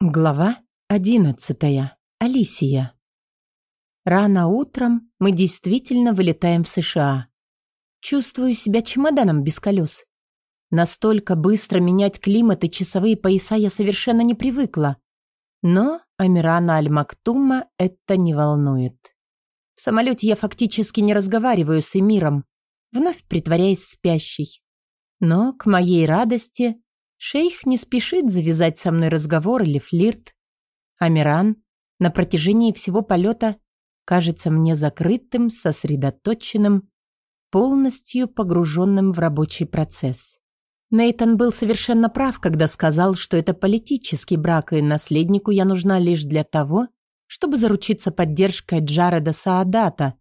Глава одиннадцатая. Алисия. Рано утром мы действительно вылетаем в США. Чувствую себя чемоданом без колес. Настолько быстро менять климат и часовые пояса я совершенно не привыкла. Но Амирана Аль-Мактума это не волнует. В самолете я фактически не разговариваю с Эмиром, вновь притворяясь спящей. Но, к моей радости, Шейх не спешит завязать со мной разговор или флирт. Амиран на протяжении всего полета кажется мне закрытым, сосредоточенным, полностью погруженным в рабочий процесс. Нейтан был совершенно прав, когда сказал, что это политический брак, и наследнику я нужна лишь для того, чтобы заручиться поддержкой Джареда Саадата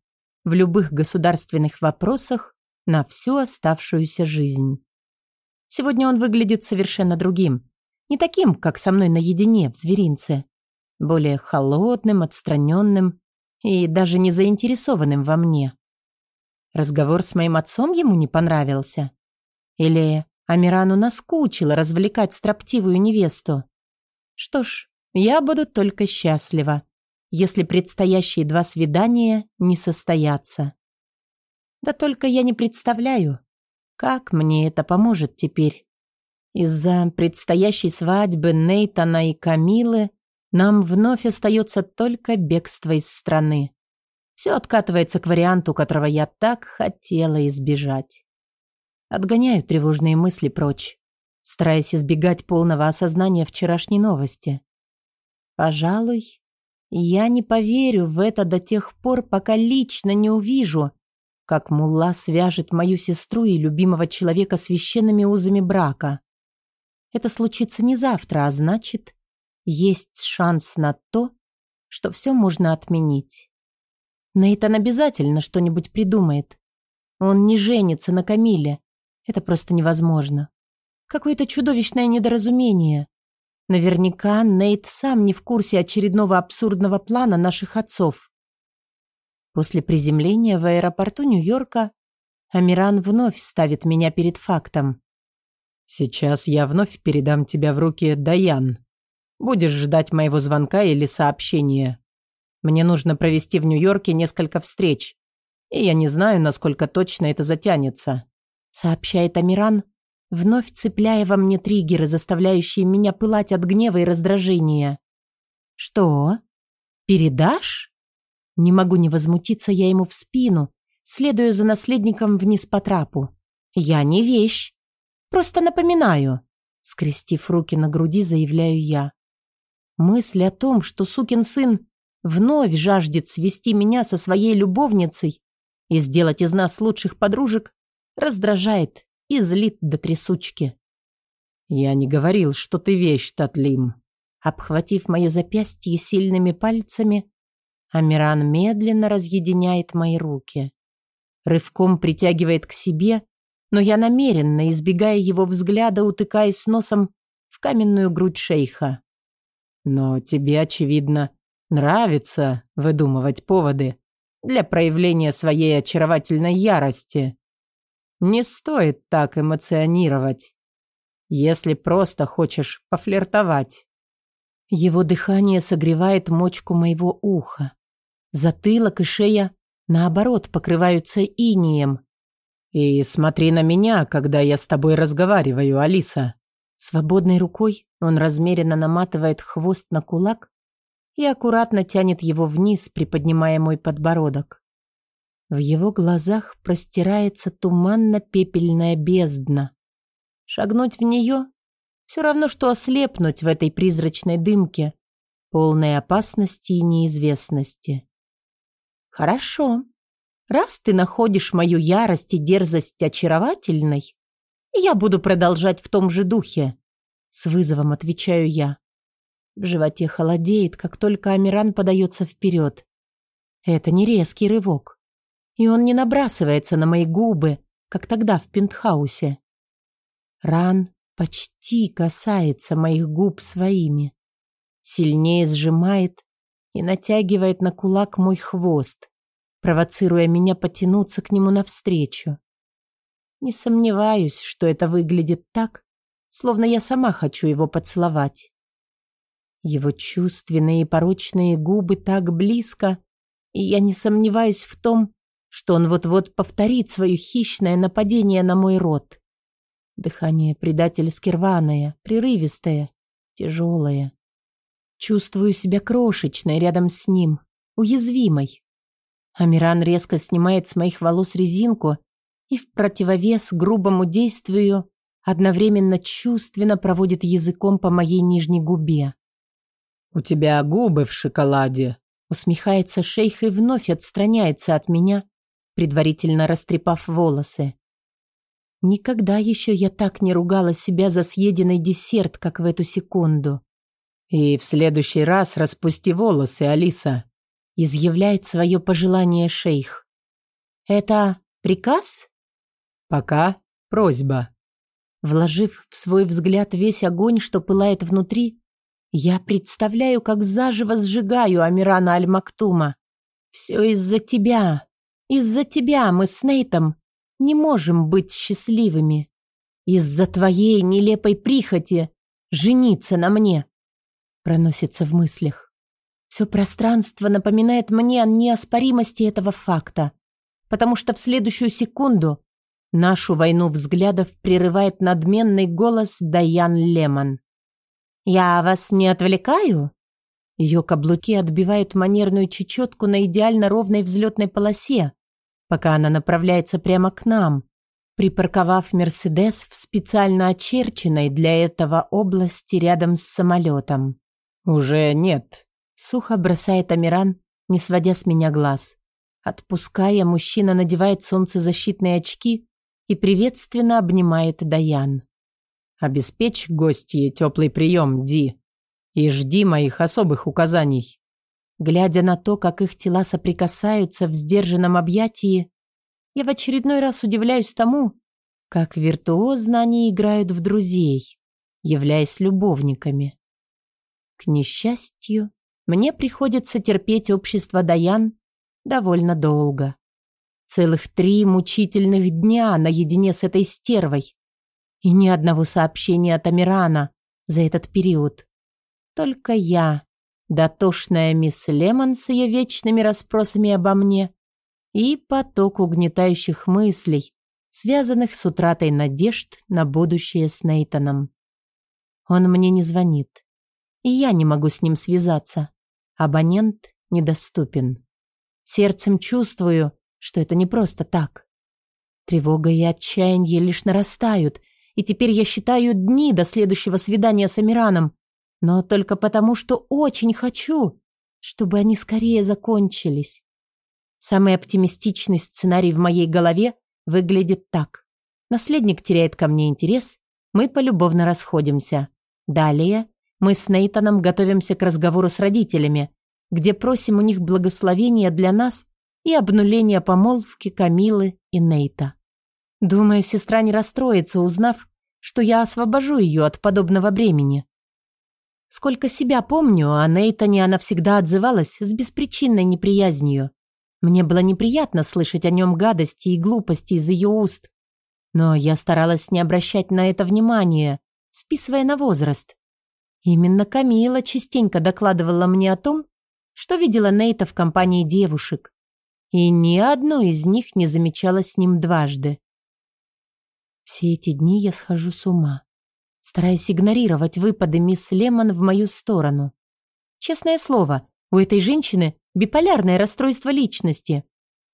в любых государственных вопросах на всю оставшуюся жизнь. Сегодня он выглядит совершенно другим. Не таким, как со мной наедине в зверинце. Более холодным, отстраненным и даже не заинтересованным во мне. Разговор с моим отцом ему не понравился? Или Амирану наскучило развлекать строптивую невесту? Что ж, я буду только счастлива, если предстоящие два свидания не состоятся. Да только я не представляю, как мне это поможет теперь? Из-за предстоящей свадьбы Нейтана и Камилы нам вновь остается только бегство из страны. Все откатывается к варианту, которого я так хотела избежать. Отгоняю тревожные мысли прочь, стараясь избегать полного осознания вчерашней новости. Пожалуй, я не поверю в это до тех пор, пока лично не увижу, как мулла свяжет мою сестру и любимого человека священными узами брака. Это случится не завтра, а значит, есть шанс на то, что все можно отменить. Нейтан обязательно что-нибудь придумает. Он не женится на Камиле. Это просто невозможно. Какое-то чудовищное недоразумение. Наверняка Нейт сам не в курсе очередного абсурдного плана наших отцов. После приземления в аэропорту Нью-Йорка Амиран вновь ставит меня перед фактом. «Сейчас я вновь передам тебя в руки Даян. Будешь ждать моего звонка или сообщения. Мне нужно провести в Нью-Йорке несколько встреч, и я не знаю, насколько точно это затянется», сообщает Амиран, вновь цепляя во мне триггеры, заставляющие меня пылать от гнева и раздражения. «Что? Передашь?» Не могу не возмутиться я ему в спину, следуя за наследником вниз по трапу. Я не вещь. Просто напоминаю. Скрестив руки на груди, заявляю я. Мысль о том, что сукин сын вновь жаждет свести меня со своей любовницей и сделать из нас лучших подружек, раздражает и злит до трясучки. «Я не говорил, что ты вещь, Татлим». Обхватив мое запястье сильными пальцами, Амиран медленно разъединяет мои руки. Рывком притягивает к себе, но я намеренно, избегая его взгляда, утыкаюсь носом в каменную грудь шейха. Но тебе, очевидно, нравится выдумывать поводы для проявления своей очаровательной ярости. Не стоит так эмоционировать, если просто хочешь пофлиртовать. Его дыхание согревает мочку моего уха. Затылок и шея, наоборот, покрываются инием. «И смотри на меня, когда я с тобой разговариваю, Алиса». Свободной рукой он размеренно наматывает хвост на кулак и аккуратно тянет его вниз, приподнимая мой подбородок. В его глазах простирается туманно-пепельная бездна. Шагнуть в нее — все равно, что ослепнуть в этой призрачной дымке, полной опасности и неизвестности. Хорошо. Раз ты находишь мою ярость и дерзость очаровательной, я буду продолжать в том же духе. С вызовом отвечаю я. В животе холодеет, как только Амиран подается вперед. Это не резкий рывок. И он не набрасывается на мои губы, как тогда в пентхаусе. Ран почти касается моих губ своими. Сильнее сжимает и натягивает на кулак мой хвост, провоцируя меня потянуться к нему навстречу. Не сомневаюсь, что это выглядит так, словно я сама хочу его поцеловать. Его чувственные и порочные губы так близко, и я не сомневаюсь в том, что он вот-вот повторит свое хищное нападение на мой рот. Дыхание предательски рваное, прерывистое, тяжелое. Чувствую себя крошечной рядом с ним, уязвимой. Амиран резко снимает с моих волос резинку и в противовес грубому действию одновременно чувственно проводит языком по моей нижней губе. «У тебя губы в шоколаде», усмехается шейх и вновь отстраняется от меня, предварительно растрепав волосы. Никогда еще я так не ругала себя за съеденный десерт, как в эту секунду. «И в следующий раз распусти волосы, Алиса», изъявляет свое пожелание шейх. «Это приказ?» «Пока просьба». Вложив в свой взгляд весь огонь, что пылает внутри, я представляю, как заживо сжигаю Амирана Аль-Мактума. Все из-за тебя. Из-за тебя мы с Нейтом не можем быть счастливыми. Из-за твоей нелепой прихоти жениться на мне. Проносится в мыслях. Все пространство напоминает мне о неоспоримости этого факта, потому что в следующую секунду нашу войну взглядов прерывает надменный голос Даян Лемон. «Я вас не отвлекаю?» Ее каблуки отбивают манерную чечетку на идеально ровной взлетной полосе, пока она направляется прямо к нам, припарковав «Мерседес» в специально очерченной для этого области рядом с самолетом. «Уже нет», Сухо бросает Амиран, не сводя с меня глаз. Отпуская, мужчина надевает солнцезащитные очки и приветственно обнимает Даян. «Обеспечь гостье теплый прием, Ди, и жди моих особых указаний». Глядя на то, как их тела соприкасаются в сдержанном объятии, я в очередной раз удивляюсь тому, как виртуозно они играют в друзей, являясь любовниками. К несчастью, мне приходится терпеть общество Даян довольно долго. Целых три мучительных дня наедине с этой стервой. И ни одного сообщения от Амирана за этот период. Только я, дотошная мисс Лемон с ее вечными расспросами обо мне и поток угнетающих мыслей, связанных с утратой надежд на будущее с Нейтаном. Он мне не звонит, и я не могу с ним связаться. Абонент недоступен. Сердцем чувствую, что это не просто так. Тревога и отчаяние лишь нарастают, и теперь я считаю дни до следующего свидания с Амираном, но только потому, что очень хочу, чтобы они скорее закончились. Самый оптимистичный сценарий в моей голове выглядит так. Наследник теряет ко мне интерес, мы полюбовно расходимся. Далее мы с Нейтаном готовимся к разговору с родителями, где просим у них благословения для нас и обнуления помолвки Камилы и Нейта. Думаю, сестра не расстроится, узнав, что я освобожу ее от подобного бремени. Сколько себя помню, о Нейтане она всегда отзывалась с беспричинной неприязнью. Мне было неприятно слышать о нем гадости и глупости из ее уст. Но я старалась не обращать на это внимания, списывая на возраст. Именно Камила частенько докладывала мне о том, что видела Нейта в компании девушек, и ни одной из них не замечала с ним дважды. Все эти дни я схожу с ума, стараясь игнорировать выпады мисс Лемон в мою сторону. Честное слово, у этой женщины биполярное расстройство личности.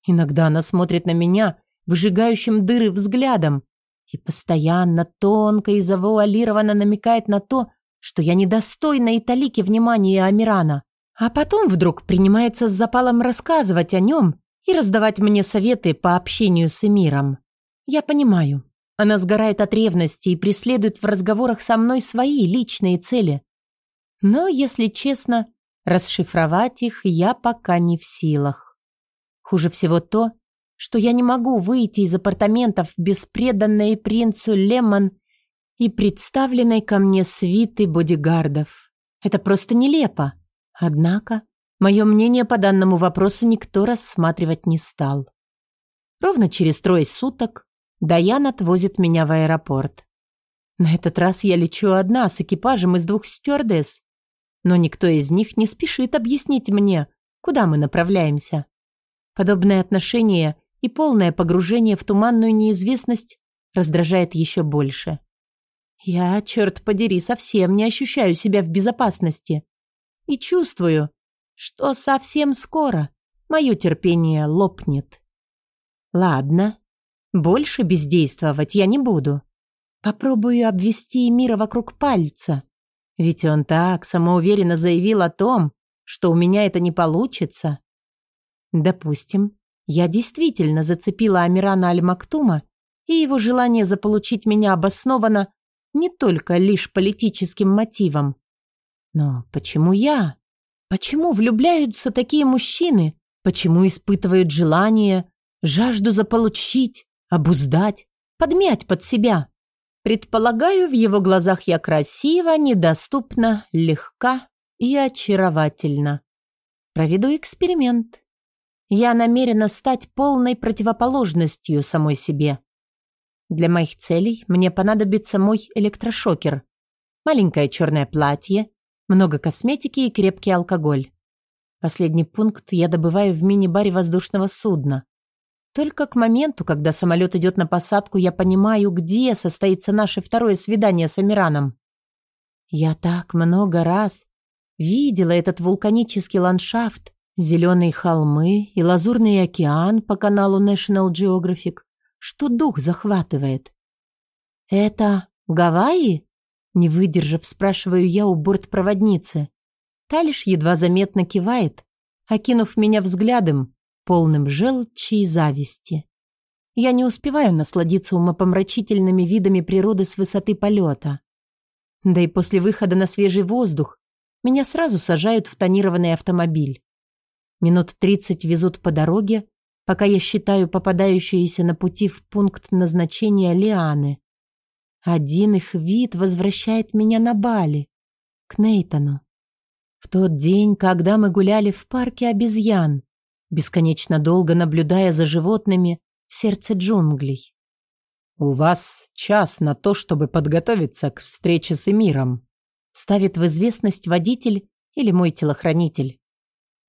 Иногда она смотрит на меня выжигающим дыры взглядом и постоянно тонко и завуалированно намекает на то, что я недостойна и талики внимания Амирана. А потом вдруг принимается с запалом рассказывать о нем и раздавать мне советы по общению с Эмиром. Я понимаю, она сгорает от ревности и преследует в разговорах со мной свои личные цели. Но, если честно, расшифровать их я пока не в силах. Хуже всего то, что я не могу выйти из апартаментов без преданной принцу Лемон и представленной ко мне свиты бодигардов. Это просто нелепо. Однако, мое мнение по данному вопросу никто рассматривать не стал. Ровно через трое суток Даян отвозит меня в аэропорт. На этот раз я лечу одна с экипажем из двух стюардесс. но никто из них не спешит объяснить мне, куда мы направляемся. Подобное отношение и полное погружение в туманную неизвестность раздражает еще больше. Я, черт подери, совсем не ощущаю себя в безопасности. И чувствую, что совсем скоро мое терпение лопнет. Ладно, больше бездействовать я не буду. Попробую обвести мира вокруг пальца. Ведь он так самоуверенно заявил о том, что у меня это не получится. Допустим, я действительно зацепила Амирана Аль-Мактума, и его желание заполучить меня обосновано не только лишь политическим мотивом. Но почему я? Почему влюбляются такие мужчины? Почему испытывают желание, жажду заполучить, обуздать, подмять под себя? Предполагаю, в его глазах я красива, недоступна, легка и очаровательна. Проведу эксперимент. Я намерена стать полной противоположностью самой себе. Для моих целей мне понадобится мой электрошокер. Маленькое черное платье, много косметики и крепкий алкоголь. Последний пункт я добываю в мини-баре воздушного судна. Только к моменту, когда самолет идет на посадку, я понимаю, где состоится наше второе свидание с Амираном. Я так много раз видела этот вулканический ландшафт, зеленые холмы и лазурный океан по каналу National Geographic что дух захватывает. «Это Гавайи?» Не выдержав, спрашиваю я у бортпроводницы. Та лишь едва заметно кивает, окинув меня взглядом, полным желчи и зависти. Я не успеваю насладиться умопомрачительными видами природы с высоты полета. Да и после выхода на свежий воздух меня сразу сажают в тонированный автомобиль. Минут тридцать везут по дороге, пока я считаю попадающиеся на пути в пункт назначения лианы. Один их вид возвращает меня на Бали, к Нейтану. В тот день, когда мы гуляли в парке обезьян, бесконечно долго наблюдая за животными в сердце джунглей. «У вас час на то, чтобы подготовиться к встрече с Эмиром», ставит в известность водитель или мой телохранитель.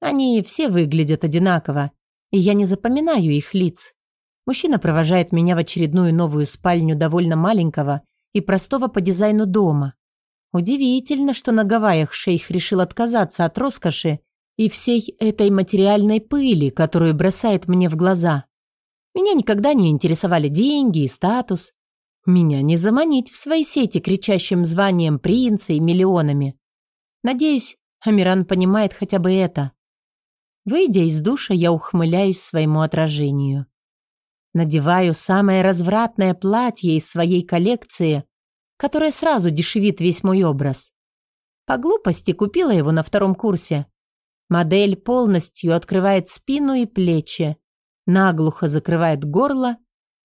Они все выглядят одинаково, и я не запоминаю их лиц. Мужчина провожает меня в очередную новую спальню довольно маленького и простого по дизайну дома. Удивительно, что на Гавайях шейх решил отказаться от роскоши и всей этой материальной пыли, которую бросает мне в глаза. Меня никогда не интересовали деньги и статус. Меня не заманить в свои сети кричащим званием принца и миллионами. Надеюсь, Амиран понимает хотя бы это. Выйдя из душа, я ухмыляюсь своему отражению. Надеваю самое развратное платье из своей коллекции, которое сразу дешевит весь мой образ. По глупости купила его на втором курсе. Модель полностью открывает спину и плечи, наглухо закрывает горло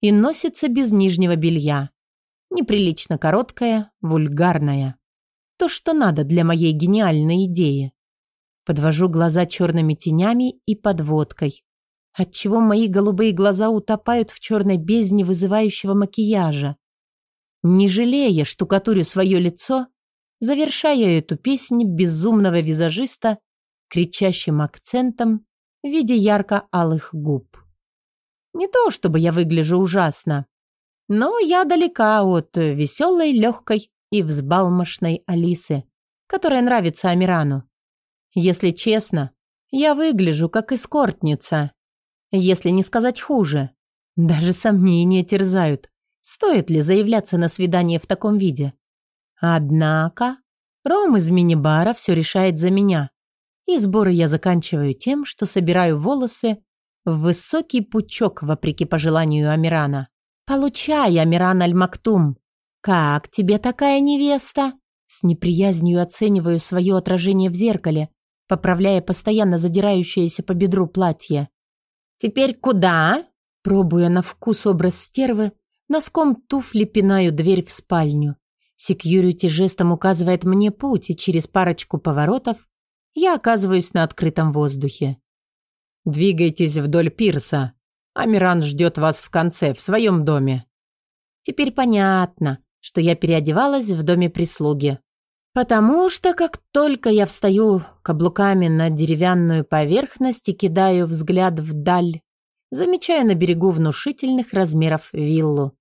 и носится без нижнего белья. Неприлично короткая, вульгарная. То, что надо для моей гениальной идеи. Подвожу глаза черными тенями и подводкой, отчего мои голубые глаза утопают в черной бездне вызывающего макияжа. Не жалея штукатурю свое лицо, завершая эту песню безумного визажиста кричащим акцентом в виде ярко-алых губ. Не то, чтобы я выгляжу ужасно, но я далека от веселой, легкой и взбалмошной Алисы, которая нравится Амирану. Если честно, я выгляжу как эскортница. Если не сказать хуже. Даже сомнения терзают, стоит ли заявляться на свидание в таком виде. Однако Ром из мини-бара все решает за меня. И сборы я заканчиваю тем, что собираю волосы в высокий пучок, вопреки пожеланию Амирана. «Получай, Амиран Аль-Мактум! Как тебе такая невеста?» С неприязнью оцениваю свое отражение в зеркале, поправляя постоянно задирающееся по бедру платье. «Теперь куда?» Пробуя на вкус образ стервы, носком туфли пинаю дверь в спальню. Секьюрити жестом указывает мне путь, и через парочку поворотов я оказываюсь на открытом воздухе. «Двигайтесь вдоль пирса. Амиран ждет вас в конце, в своем доме». Теперь понятно, что я переодевалась в доме прислуги. Потому что как только я встаю каблуками на деревянную поверхность и кидаю взгляд вдаль, замечаю на берегу внушительных размеров виллу.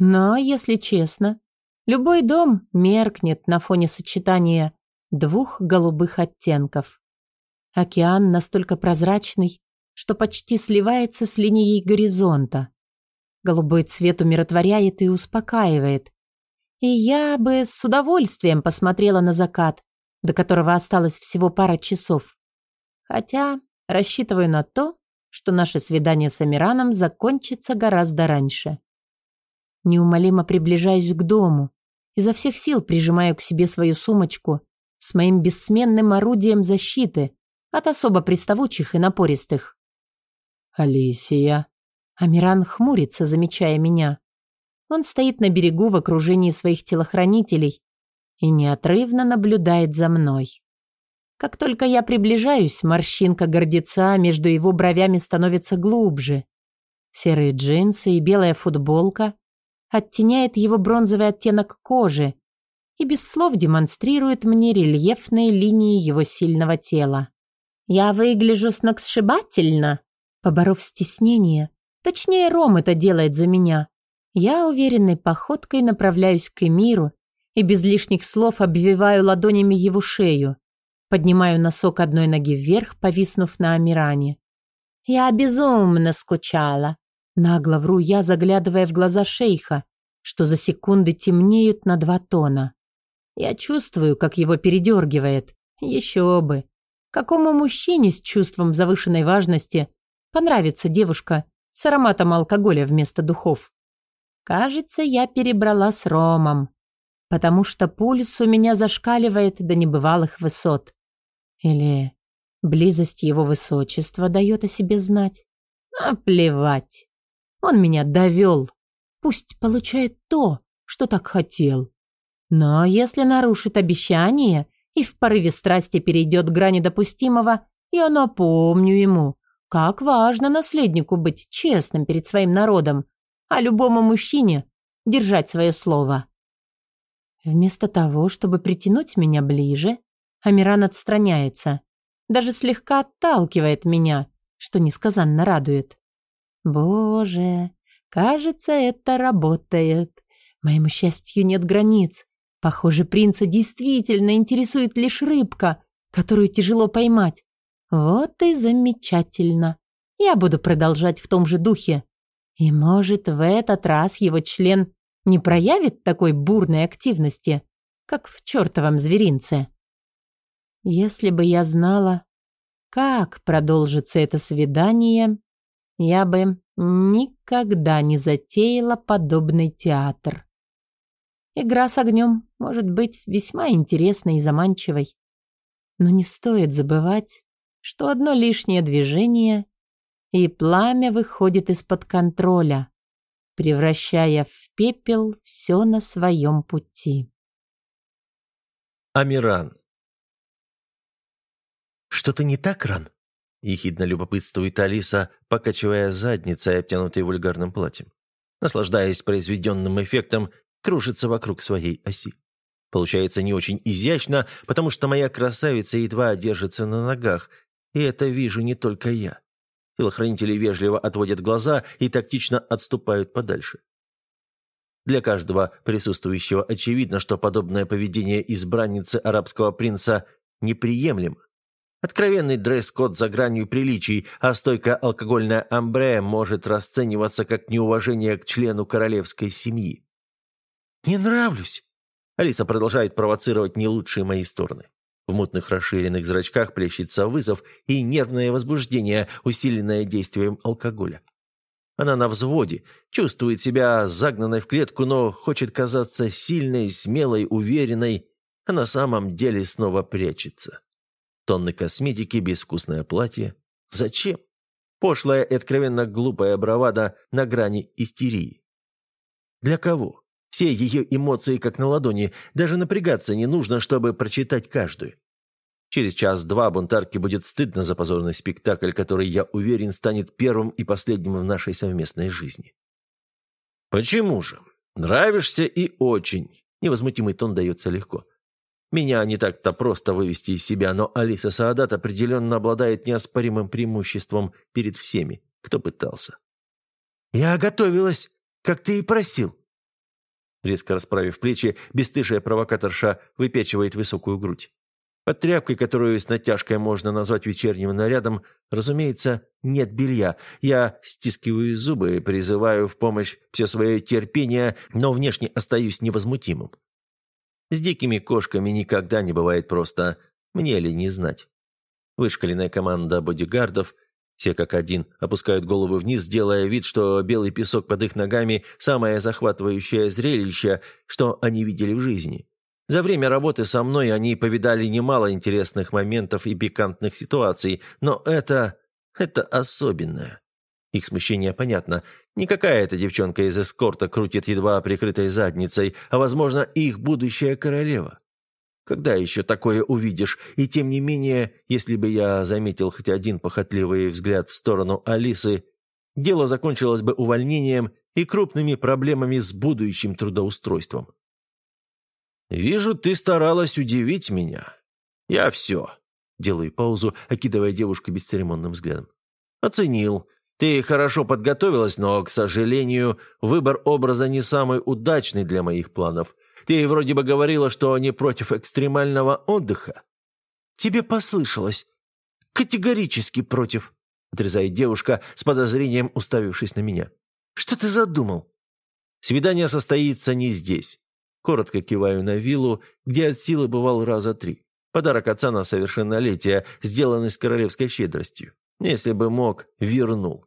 Но, если честно, любой дом меркнет на фоне сочетания двух голубых оттенков. Океан настолько прозрачный, что почти сливается с линией горизонта. Голубой цвет умиротворяет и успокаивает, и я бы с удовольствием посмотрела на закат, до которого осталось всего пара часов. Хотя рассчитываю на то, что наше свидание с Амираном закончится гораздо раньше. Неумолимо приближаюсь к дому, изо всех сил прижимаю к себе свою сумочку с моим бессменным орудием защиты от особо приставучих и напористых. «Алисия». Амиран хмурится, замечая меня. Он стоит на берегу в окружении своих телохранителей и неотрывно наблюдает за мной. Как только я приближаюсь, морщинка гордеца между его бровями становится глубже. Серые джинсы и белая футболка оттеняет его бронзовый оттенок кожи и без слов демонстрирует мне рельефные линии его сильного тела. Я выгляжу сногсшибательно, поборов стеснение. Точнее, Ром это делает за меня. Я уверенной походкой направляюсь к Эмиру и без лишних слов обвиваю ладонями его шею. Поднимаю носок одной ноги вверх, повиснув на Амиране. «Я безумно скучала», — нагло вру я, заглядывая в глаза шейха, что за секунды темнеют на два тона. Я чувствую, как его передергивает. Еще бы. Какому мужчине с чувством завышенной важности понравится девушка с ароматом алкоголя вместо духов? Кажется, я перебрала с Ромом, потому что пульс у меня зашкаливает до небывалых высот. Или близость его высочества дает о себе знать. А плевать. Он меня довел. Пусть получает то, что так хотел. Но если нарушит обещание и в порыве страсти перейдет грани допустимого, я напомню ему, как важно наследнику быть честным перед своим народом, а любому мужчине держать свое слово. Вместо того, чтобы притянуть меня ближе, Амиран отстраняется, даже слегка отталкивает меня, что несказанно радует. Боже, кажется, это работает. Моему счастью нет границ. Похоже, принца действительно интересует лишь рыбка, которую тяжело поймать. Вот и замечательно. Я буду продолжать в том же духе. И, может, в этот раз его член не проявит такой бурной активности, как в чертовом зверинце. Если бы я знала, как продолжится это свидание, я бы никогда не затеяла подобный театр. Игра с огнем может быть весьма интересной и заманчивой. Но не стоит забывать, что одно лишнее движение и пламя выходит из-под контроля, превращая в пепел все на своем пути. Амиран. «Что-то не так, Ран?» – ехидно любопытствует Алиса, покачивая задницей, обтянутой вульгарным платьем. Наслаждаясь произведенным эффектом, кружится вокруг своей оси. Получается не очень изящно, потому что моя красавица едва держится на ногах, и это вижу не только я. Телохранители вежливо отводят глаза и тактично отступают подальше. Для каждого присутствующего очевидно, что подобное поведение избранницы арабского принца неприемлемо. Откровенный дресс-код за гранью приличий, а стойкая алкогольная амбре может расцениваться как неуважение к члену королевской семьи. «Не нравлюсь!» Алиса продолжает провоцировать не лучшие мои стороны. В мутных расширенных зрачках плещется вызов и нервное возбуждение, усиленное действием алкоголя. Она на взводе, чувствует себя загнанной в клетку, но хочет казаться сильной, смелой, уверенной, а на самом деле снова прячется. Тонны косметики, безвкусное платье. Зачем? Пошлая и откровенно глупая бравада на грани истерии. Для кого? Все ее эмоции как на ладони, даже напрягаться не нужно, чтобы прочитать каждую. Через час-два бунтарке будет стыдно за позорный спектакль, который, я уверен, станет первым и последним в нашей совместной жизни. «Почему же? Нравишься и очень!» Невозмутимый тон дается легко. Меня не так-то просто вывести из себя, но Алиса Саадат определенно обладает неоспоримым преимуществом перед всеми, кто пытался. «Я готовилась, как ты и просил». Резко расправив плечи, бесстыжая провокаторша выпечивает высокую грудь. Под тряпкой, которую с натяжкой можно назвать вечерним нарядом, разумеется, нет белья. Я стискиваю зубы, призываю в помощь все свое терпение, но внешне остаюсь невозмутимым. С дикими кошками никогда не бывает просто. Мне ли не знать? Вышкаленная команда бодигардов, все как один, опускают головы вниз, делая вид, что белый песок под их ногами – самое захватывающее зрелище, что они видели в жизни. За время работы со мной они повидали немало интересных моментов и пикантных ситуаций, но это... это особенное. Их смущение понятно. Не какая-то девчонка из эскорта крутит едва прикрытой задницей, а, возможно, их будущая королева. Когда еще такое увидишь? И тем не менее, если бы я заметил хоть один похотливый взгляд в сторону Алисы, дело закончилось бы увольнением и крупными проблемами с будущим трудоустройством. «Вижу, ты старалась удивить меня. Я все». Делаю паузу, окидывая девушку бесцеремонным взглядом. «Оценил. Ты хорошо подготовилась, но, к сожалению, выбор образа не самый удачный для моих планов. Ты вроде бы говорила, что не против экстремального отдыха». «Тебе послышалось. Категорически против», — отрезает девушка, с подозрением уставившись на меня. «Что ты задумал?» «Свидание состоится не здесь. Коротко киваю на виллу, где от силы бывал раза три. Подарок отца на совершеннолетие, сделанный с королевской щедростью. Если бы мог, вернул.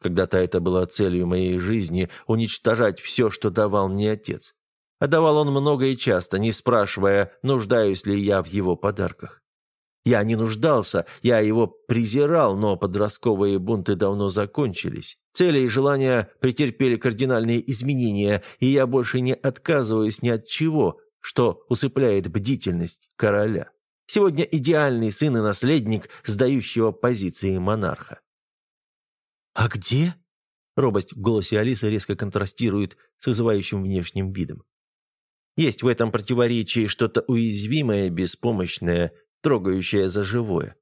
Когда-то это было целью моей жизни – уничтожать все, что давал мне отец. А давал он много и часто, не спрашивая, нуждаюсь ли я в его подарках. Я не нуждался, я его презирал, но подростковые бунты давно закончились. Цели и желания претерпели кардинальные изменения, и я больше не отказываюсь ни от чего, что усыпляет бдительность короля. Сегодня идеальный сын и наследник, сдающего позиции монарха. «А где?» Робость в голосе Алисы резко контрастирует с вызывающим внешним видом. Есть в этом противоречии что-то уязвимое, беспомощное, трогающее за живое.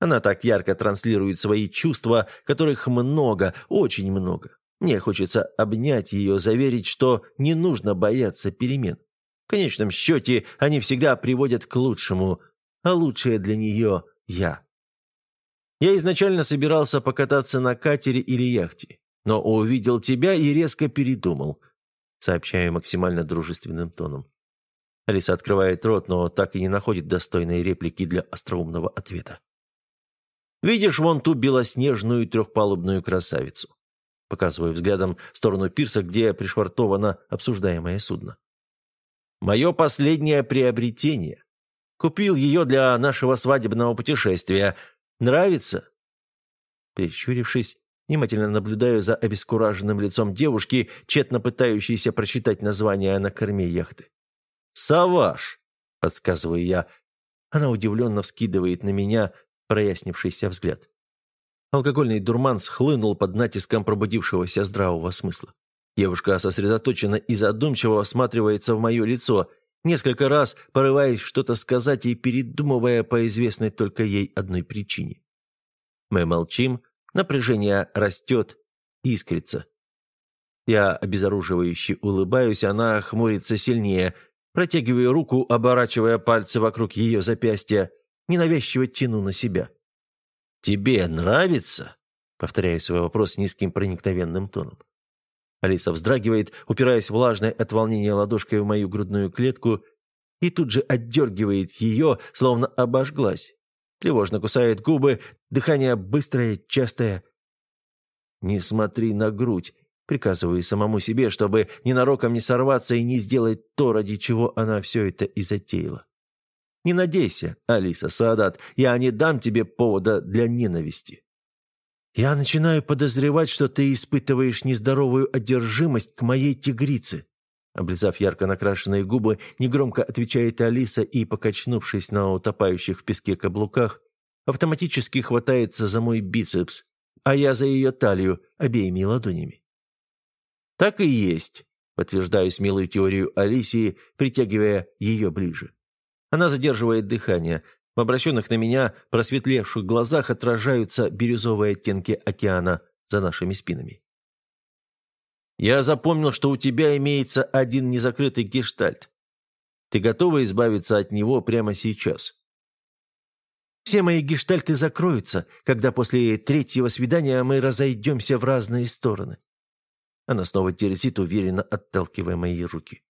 Она так ярко транслирует свои чувства, которых много, очень много. Мне хочется обнять ее, заверить, что не нужно бояться перемен. В конечном счете, они всегда приводят к лучшему, а лучшее для нее – я. Я изначально собирался покататься на катере или яхте, но увидел тебя и резко передумал, сообщаю максимально дружественным тоном. Алиса открывает рот, но так и не находит достойной реплики для остроумного ответа. «Видишь вон ту белоснежную трехпалубную красавицу?» Показываю взглядом в сторону пирса, где пришвартовано обсуждаемое судно. «Мое последнее приобретение. Купил ее для нашего свадебного путешествия. Нравится?» Прищурившись, внимательно наблюдаю за обескураженным лицом девушки, тщетно пытающейся прочитать название на корме яхты. «Саваш!» — подсказываю я. Она удивленно вскидывает на меня прояснившийся взгляд. Алкогольный дурман схлынул под натиском пробудившегося здравого смысла. Девушка сосредоточенно и задумчиво осматривается в мое лицо, несколько раз порываясь что-то сказать и передумывая по известной только ей одной причине. Мы молчим, напряжение растет, искрится. Я обезоруживающе улыбаюсь, она хмурится сильнее – Протягиваю руку, оборачивая пальцы вокруг ее запястья, ненавязчиво тяну на себя. «Тебе нравится?» — повторяю свой вопрос низким проникновенным тоном. Алиса вздрагивает, упираясь влажной от волнения ладошкой в мою грудную клетку, и тут же отдергивает ее, словно обожглась. Тревожно кусает губы, дыхание быстрое, частое. «Не смотри на грудь», Приказываю самому себе, чтобы ненароком не сорваться и не сделать то, ради чего она все это и затеяла. Не надейся, Алиса Саадат, я не дам тебе повода для ненависти. Я начинаю подозревать, что ты испытываешь нездоровую одержимость к моей тигрице. Облизав ярко накрашенные губы, негромко отвечает Алиса и, покачнувшись на утопающих в песке каблуках, автоматически хватается за мой бицепс, а я за ее талию обеими ладонями. «Так и есть», — подтверждаю смелую теорию Алисии, притягивая ее ближе. Она задерживает дыхание. В обращенных на меня просветлевших глазах отражаются бирюзовые оттенки океана за нашими спинами. Я запомнил, что у тебя имеется один незакрытый гештальт. Ты готова избавиться от него прямо сейчас? Все мои гештальты закроются, когда после третьего свидания мы разойдемся в разные стороны. Она снова дерзит, уверенно отталкивая мои руки.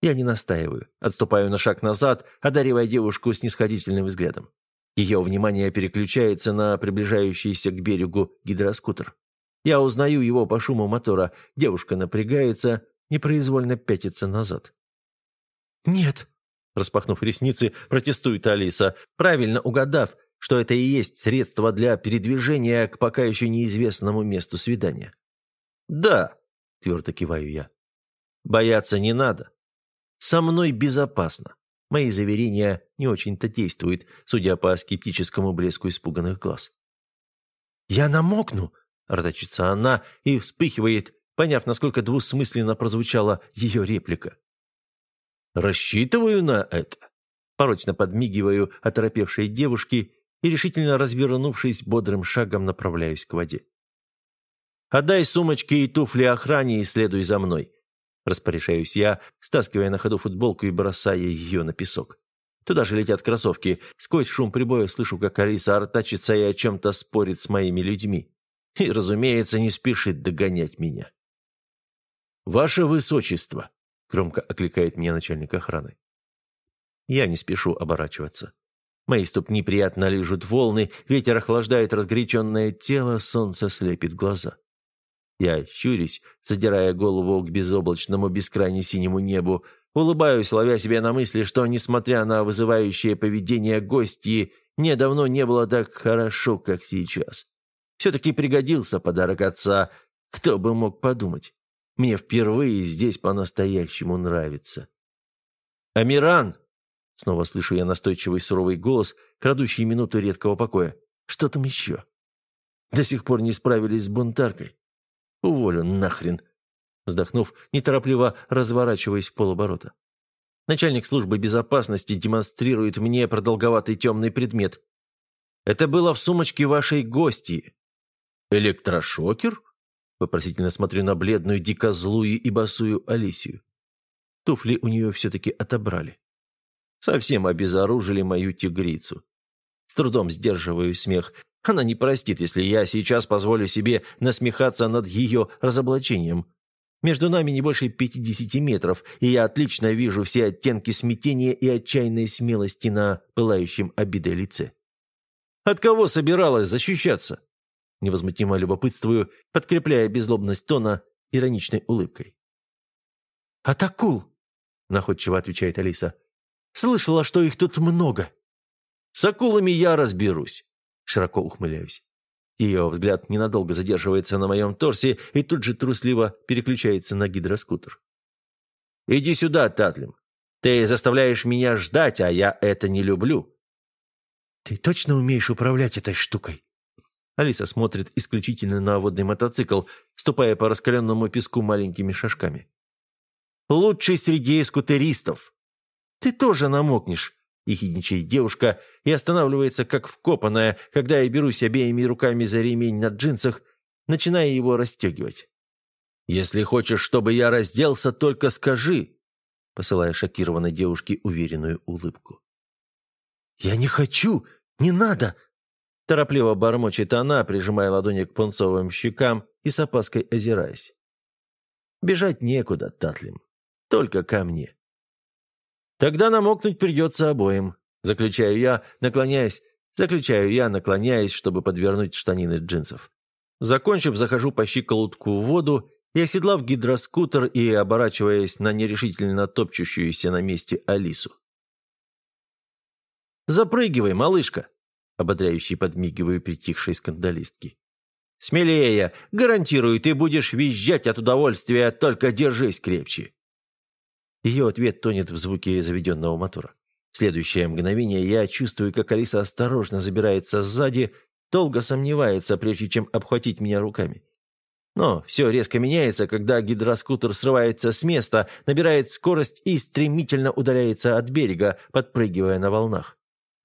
Я не настаиваю, отступаю на шаг назад, одаривая девушку снисходительным взглядом. Ее внимание переключается на приближающийся к берегу гидроскутер. Я узнаю его по шуму мотора. Девушка напрягается, непроизвольно пятится назад. «Нет!» – распахнув ресницы, протестует Алиса, правильно угадав, что это и есть средство для передвижения к пока еще неизвестному месту свидания. «Да!» – твердо киваю я. «Бояться не надо. Со мной безопасно. Мои заверения не очень-то действуют, судя по скептическому блеску испуганных глаз. «Я намокну!» – роточится она и вспыхивает, поняв, насколько двусмысленно прозвучала ее реплика. «Рассчитываю на это!» Порочно подмигиваю оторопевшей девушке и, решительно развернувшись, бодрым шагом направляюсь к воде. «Отдай сумочки и туфли охране и следуй за мной. Распоряжаюсь я, стаскивая на ходу футболку и бросая ее на песок. Туда же летят кроссовки. Сквозь шум прибоя слышу, как Алиса артачится и о чем-то спорит с моими людьми. И, разумеется, не спешит догонять меня. «Ваше Высочество!» — громко окликает меня начальник охраны. Я не спешу оборачиваться. Мои ступни приятно лижут волны, ветер охлаждает разгоряченное тело, солнце слепит глаза. Я щурюсь, задирая голову к безоблачному бескрайне синему небу, улыбаюсь, ловя себя на мысли, что, несмотря на вызывающее поведение гостей, мне давно не было так хорошо, как сейчас. Все-таки пригодился подарок отца, кто бы мог подумать. Мне впервые здесь по-настоящему нравится. «Амиран!» — снова слышу я настойчивый суровый голос, крадущий минуту редкого покоя. «Что там еще?» До сих пор не справились с бунтаркой. Уволю нахрен. Вздохнув, неторопливо разворачиваясь в полоборота. Начальник службы безопасности демонстрирует мне продолговатый темный предмет. Это было в сумочке вашей гости. Электрошокер? Вопросительно смотрю на бледную, дико злую и босую Алисию. Туфли у нее все-таки отобрали. Совсем обезоружили мою тигрицу. С трудом сдерживаю смех. Она не простит, если я сейчас позволю себе насмехаться над ее разоблачением. Между нами не больше пятидесяти метров, и я отлично вижу все оттенки смятения и отчаянной смелости на пылающем обидой лице. От кого собиралась защищаться? Невозмутимо любопытствую, подкрепляя безлобность тона ироничной улыбкой. «От акул!» — находчиво отвечает Алиса. «Слышала, что их тут много». «С акулами я разберусь широко ухмыляюсь. Ее взгляд ненадолго задерживается на моем торсе и тут же трусливо переключается на гидроскутер. «Иди сюда, Татлим. Ты заставляешь меня ждать, а я это не люблю». «Ты точно умеешь управлять этой штукой?» Алиса смотрит исключительно на водный мотоцикл, ступая по раскаленному песку маленькими шажками. «Лучший среди эскутеристов. Ты тоже намокнешь ехидничает девушка и останавливается как вкопанная, когда я берусь обеими руками за ремень на джинсах, начиная его расстегивать. «Если хочешь, чтобы я разделся, только скажи», посылая шокированной девушке уверенную улыбку. «Я не хочу! Не надо!» Торопливо бормочет она, прижимая ладони к пунцовым щекам и с опаской озираясь. «Бежать некуда, Татлим. Только ко мне». Тогда намокнуть придется обоим. Заключаю я, наклоняясь, заключаю я, наклоняясь, чтобы подвернуть штанины джинсов. Закончив, захожу по щиколотку в воду и, оседлав гидроскутер и оборачиваясь на нерешительно топчущуюся на месте Алису. «Запрыгивай, малышка!» — ободряющий подмигиваю притихшей скандалистки. «Смелее! Гарантирую, ты будешь визжать от удовольствия, только держись крепче!» Ее ответ тонет в звуке заведенного мотора. В следующее мгновение я чувствую, как Алиса осторожно забирается сзади, долго сомневается, прежде чем обхватить меня руками. Но все резко меняется, когда гидроскутер срывается с места, набирает скорость и стремительно удаляется от берега, подпрыгивая на волнах.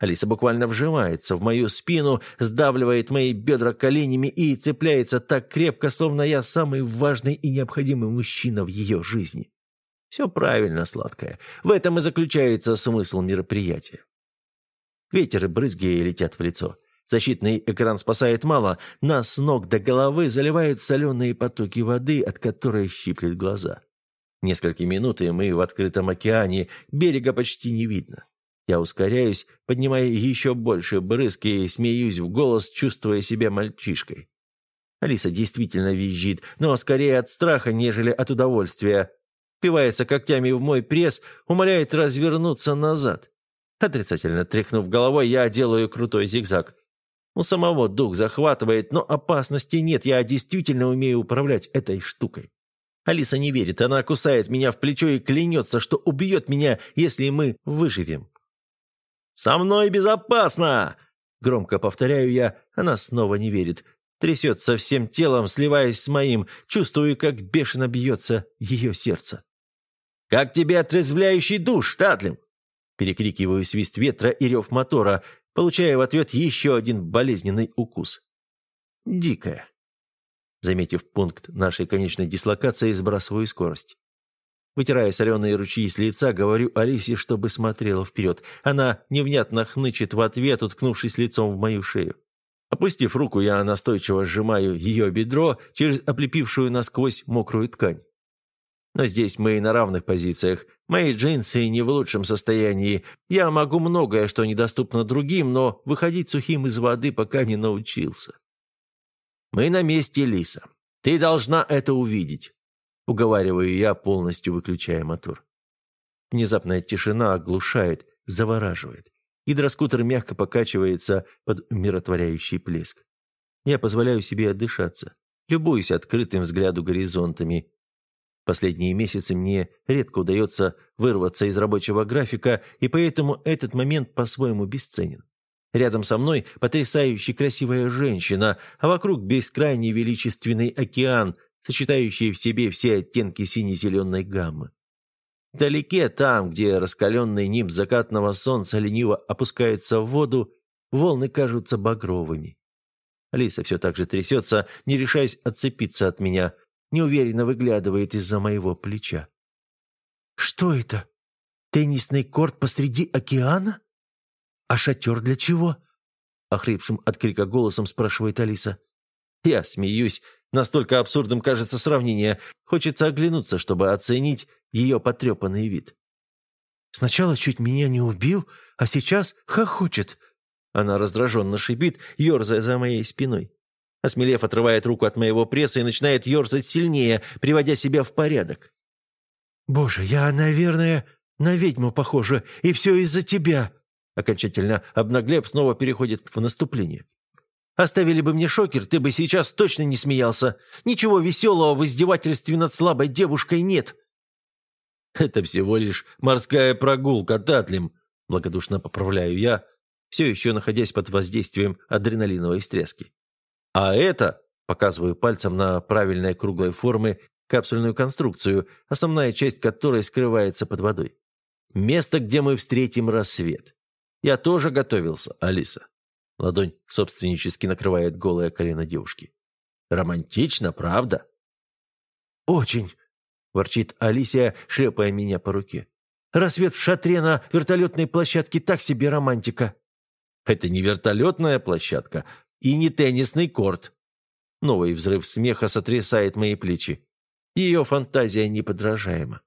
Алиса буквально вжимается в мою спину, сдавливает мои бедра коленями и цепляется так крепко, словно я самый важный и необходимый мужчина в ее жизни. Все правильно, сладкая. В этом и заключается смысл мероприятия. Ветер и брызги летят в лицо. Защитный экран спасает мало, нас с ног до головы заливают соленые потоки воды, от которой щиплет глаза. Несколько минут, и мы в открытом океане, берега почти не видно. Я ускоряюсь, поднимая еще больше брызг и смеюсь в голос, чувствуя себя мальчишкой. Алиса действительно визжит, но скорее от страха, нежели от удовольствия. Пивается когтями в мой пресс, умоляет развернуться назад. Отрицательно тряхнув головой, я делаю крутой зигзаг. У самого дух захватывает, но опасности нет, я действительно умею управлять этой штукой. Алиса не верит, она кусает меня в плечо и клянется, что убьет меня, если мы выживем. «Со мной безопасно!» Громко повторяю я, она снова не верит. Трясется всем телом, сливаясь с моим, чувствую, как бешено бьется ее сердце. «Как тебе отрезвляющий душ, Татлин?» Перекрикиваю свист ветра и рев мотора, получая в ответ еще один болезненный укус. Дикая. Заметив пункт нашей конечной дислокации, сбрасываю скорость. Вытирая соленые ручьи с лица, говорю Алисе, чтобы смотрела вперед. Она невнятно хнычет в ответ, уткнувшись лицом в мою шею. Опустив руку, я настойчиво сжимаю ее бедро через облепившую насквозь мокрую ткань. Но здесь мы на равных позициях. Мои джинсы не в лучшем состоянии. Я могу многое, что недоступно другим, но выходить сухим из воды пока не научился. Мы на месте, Лиса. Ты должна это увидеть. Уговариваю я, полностью выключая мотор. Внезапная тишина оглушает, завораживает. Гидроскутер мягко покачивается под умиротворяющий плеск. Я позволяю себе отдышаться. Любуюсь открытым взгляду горизонтами, Последние месяцы мне редко удается вырваться из рабочего графика, и поэтому этот момент по-своему бесценен. Рядом со мной потрясающе красивая женщина, а вокруг бескрайний величественный океан, сочетающий в себе все оттенки сине-зеленой гаммы. Вдалеке, там, где раскаленный нимб закатного солнца лениво опускается в воду, волны кажутся багровыми. Алиса все так же трясется, не решаясь отцепиться от меня – неуверенно выглядывает из-за моего плеча. «Что это? Теннисный корт посреди океана? А шатер для чего?» Охрипшим от крика голосом спрашивает Алиса. Я смеюсь. Настолько абсурдным кажется сравнение. Хочется оглянуться, чтобы оценить ее потрепанный вид. «Сначала чуть меня не убил, а сейчас хохочет». Она раздраженно шипит, ерзая за моей спиной. Осмелев, отрывает руку от моего пресса и начинает ерзать сильнее, приводя себя в порядок. «Боже, я, наверное, на ведьму похожа, и все из-за тебя!» Окончательно обнаглев, снова переходит в наступление. «Оставили бы мне шокер, ты бы сейчас точно не смеялся. Ничего веселого в издевательстве над слабой девушкой нет». «Это всего лишь морская прогулка, Татлим», — благодушно поправляю я, все еще находясь под воздействием адреналиновой стряски. А это, показываю пальцем на правильной круглой формы капсульную конструкцию, основная часть которой скрывается под водой. Место, где мы встретим рассвет. Я тоже готовился, Алиса. Ладонь собственнически накрывает голое колено девушки. Романтично, правда? Очень, ворчит Алисия, шлепая меня по руке. Рассвет в шатре на вертолетной площадке так себе романтика. Это не вертолетная площадка, и не теннисный корт. Новый взрыв смеха сотрясает мои плечи. Ее фантазия неподражаема.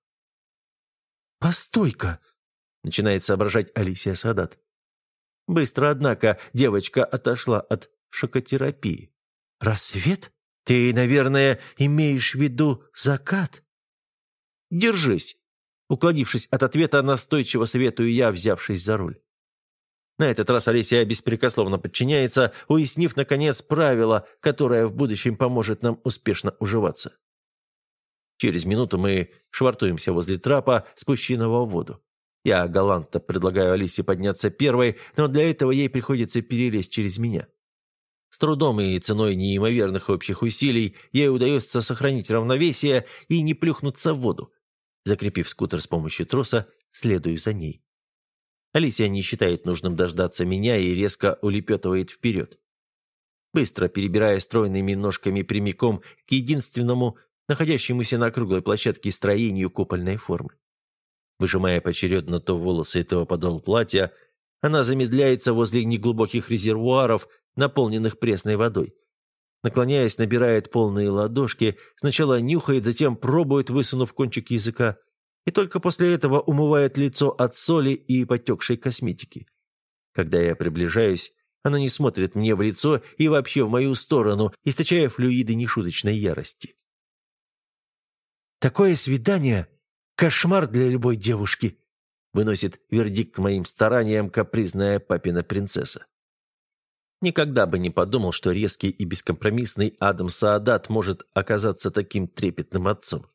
«Постой-ка!» — начинает соображать Алисия Садат. Быстро, однако, девочка отошла от шокотерапии. «Рассвет? Ты, наверное, имеешь в виду закат?» «Держись!» Уклонившись от ответа, настойчиво советую я, взявшись за руль. На этот раз Олеся беспрекословно подчиняется, уяснив, наконец, правило, которое в будущем поможет нам успешно уживаться. Через минуту мы швартуемся возле трапа, спущенного в воду. Я галантно предлагаю Алисе подняться первой, но для этого ей приходится перелезть через меня. С трудом и ценой неимоверных общих усилий ей удается сохранить равновесие и не плюхнуться в воду. Закрепив скутер с помощью троса, следую за ней. Алисия не считает нужным дождаться меня и резко улепетывает вперед. Быстро перебирая стройными ножками прямиком к единственному, находящемуся на круглой площадке строению купольной формы. Выжимая поочередно то волосы, то подол платья, она замедляется возле неглубоких резервуаров, наполненных пресной водой. Наклоняясь, набирает полные ладошки, сначала нюхает, затем пробует, высунув кончик языка, и только после этого умывает лицо от соли и потекшей косметики. Когда я приближаюсь, она не смотрит мне в лицо и вообще в мою сторону, источая флюиды нешуточной ярости. «Такое свидание — кошмар для любой девушки», выносит вердикт моим стараниям капризная папина принцесса. Никогда бы не подумал, что резкий и бескомпромиссный Адам Саадат может оказаться таким трепетным отцом.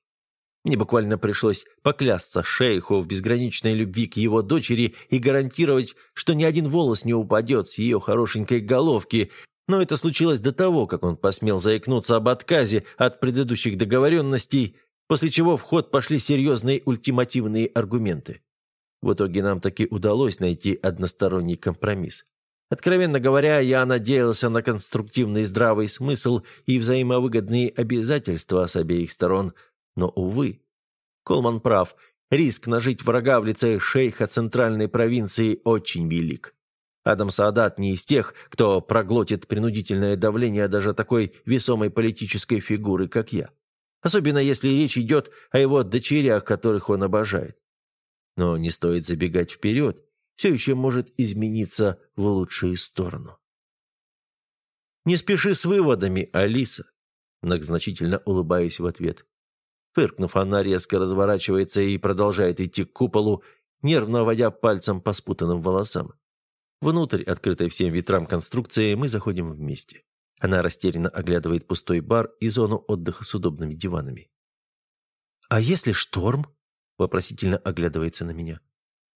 Мне буквально пришлось поклясться шейху в безграничной любви к его дочери и гарантировать, что ни один волос не упадет с ее хорошенькой головки, но это случилось до того, как он посмел заикнуться об отказе от предыдущих договоренностей, после чего в ход пошли серьезные ультимативные аргументы. В итоге нам таки удалось найти односторонний компромисс. Откровенно говоря, я надеялся на конструктивный здравый смысл и взаимовыгодные обязательства с обеих сторон, но, увы. Колман прав, риск нажить врага в лице шейха центральной провинции очень велик. Адам Саадат не из тех, кто проглотит принудительное давление даже такой весомой политической фигуры, как я. Особенно если речь идет о его дочерях, которых он обожает. Но не стоит забегать вперед все еще может измениться в лучшую сторону. «Не спеши с выводами, Алиса», — многозначительно улыбаюсь в ответ. Фыркнув, она резко разворачивается и продолжает идти к куполу, нервно водя пальцем по спутанным волосам. Внутрь, открытой всем ветрам конструкции, мы заходим вместе. Она растерянно оглядывает пустой бар и зону отдыха с удобными диванами. «А если шторм?» — вопросительно оглядывается на меня.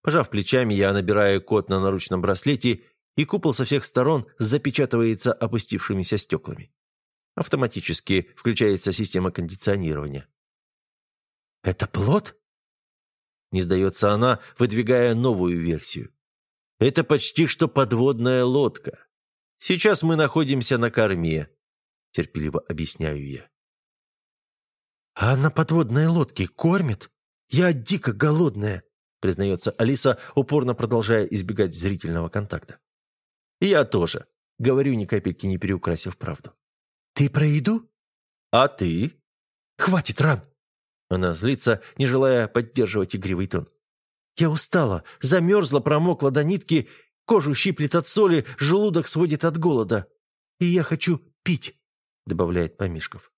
Пожав плечами, я набираю код на наручном браслете, и купол со всех сторон запечатывается опустившимися стеклами. Автоматически включается система кондиционирования. «Это плод?» Не сдается она, выдвигая новую версию. «Это почти что подводная лодка. Сейчас мы находимся на корме», — терпеливо объясняю я. «А на подводной лодке кормят? Я дико голодная», признается Алиса, упорно продолжая избегать зрительного контакта. «Я тоже», — говорю, ни капельки не переукрасив правду. «Ты про еду?» «А ты?» «Хватит, Ран!» Она злится, не желая поддерживать игривый тон. «Я устала, замерзла, промокла до нитки, кожу щиплет от соли, желудок сводит от голода. И я хочу пить», — добавляет Помишков.